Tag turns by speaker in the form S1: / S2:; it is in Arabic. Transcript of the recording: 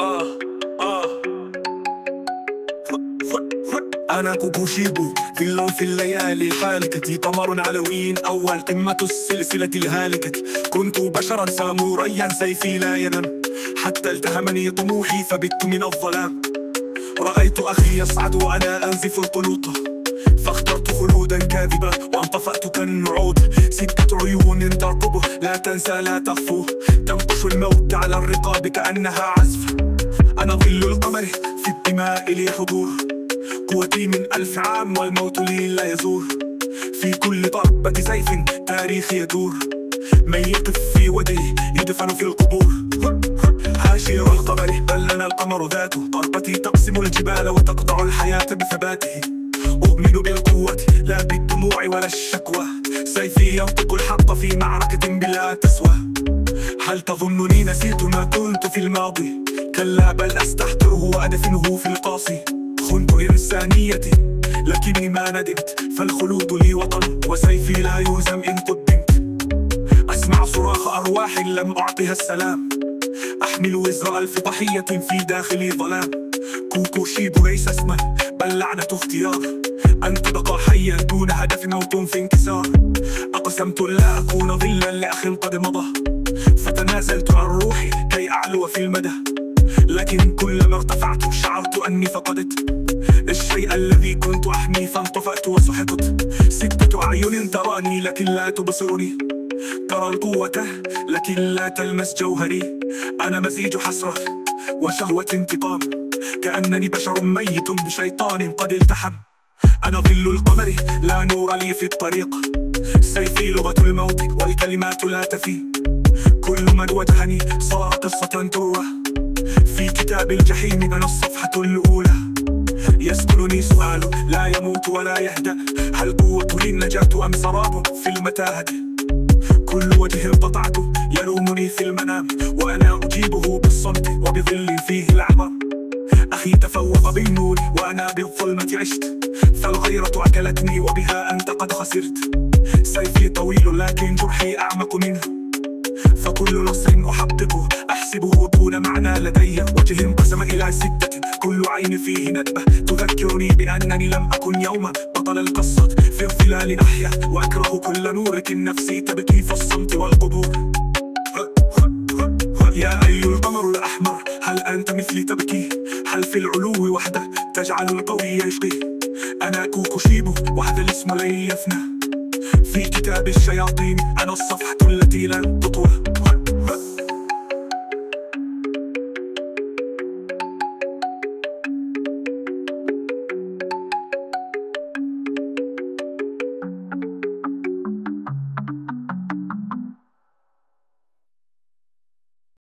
S1: آه آه. أنا كوكوشيبو في اللون في الليالي خالقتي قمر علوين أول قمة السلسلة الهالكة كنت بشرا ساموريا سيفي لا ينام. حتى التهمني طموحي فبت من الظلام. رأيت أخي يصعد وأنا أنزف القلوط فاخترت خلودا كاذبة وانطفأت كالنعود. ستة عيون ترقبه لا تنسى لا تخفو. تنقش الموت على الرقاب كأنها عزف. أنا ظل القمر في الدماء لي حضور قوتي من ألف عام والموت لي لا يزور. في كل ضربة سيف تاريخ يدور. من يقف في وجهي يدفن في القبور. عاشر القمر بل لنا القمر ذاته. ضربتي تقسم الجبال وتقطع الحياة بثباته. بالدموع ولا الشكوى. سيفي ينطق الحق في معركة بلا تسوى. هل تظنني نسيت ما كنت في الماضي؟ كلا بل أستحقره وأدفنه في القاصي. خنت إنسانيتي لكني ما ندمت. فالخلود لي وطن وسيفي لا يهزم إن قدمت. أسمع صراخ أرواح لم أعطها السلام. أحمل وزر ألف ضحية في داخلي ظلام. كوكوشيبو ليس اسما بل لعنة اختيار. أن تبقى حيا دون هدف موت في انكسار. أقسمت لا أكون ظلا لأخ قد مضى. فتنازلت عن روحي كي أعلو في المدى. لكن كلما ارتفعت شعرت أني فقدت. الشيء الذي كنت أحمي فانطفأت وسحقت. ستة أعين تراني لكن لا تبصرني. ترى القوة لكن لا تلمس جوهري. أنا مزيج حسرة وشهوة انتقام. كأنني بشر ميت بشيطان قد التحم. أنا ظل القمر لا نور لي في الطريق. سيفي لغة الموت والكلمات لا تفي. كل من واجهني صار قصة تروى. في كتاب الجحيم أنا الصفحة الأولى. يسكنني سؤال لا يموت ولا يهدأ. هل قوة لي النجاة أم سراب في المتاهة؟ كل وجه قطعته يلومني في المنام. وأنا أجيبه بالصمت وبظل فيه الأعمى أخي تفوق بالنور وأنا بالظلمة عشت. فالغيرة أكلتني وبها أنت قد خسرت. سيفي طويل لكن جرحي أعمق منه. فكل نص أحققه أحسبه دون معنى لدي وجه انقسم إلى ستة كل عين فيه ندبة. تذكرني بأنني لم أكن يوما بطل القصة في الظلال أحيا. وأكره كل نور نفسي تبكي في الصمت والقبور. يا أي القمر الأحمر هل أنت مثلي تبكي؟ هل في العلو وحده تجعل القوي يشقي؟ أنا كوكوشيبو وهذا الاسم لن يفنى. في كتاب الشياطين أنا الصفحة التي لن تطوى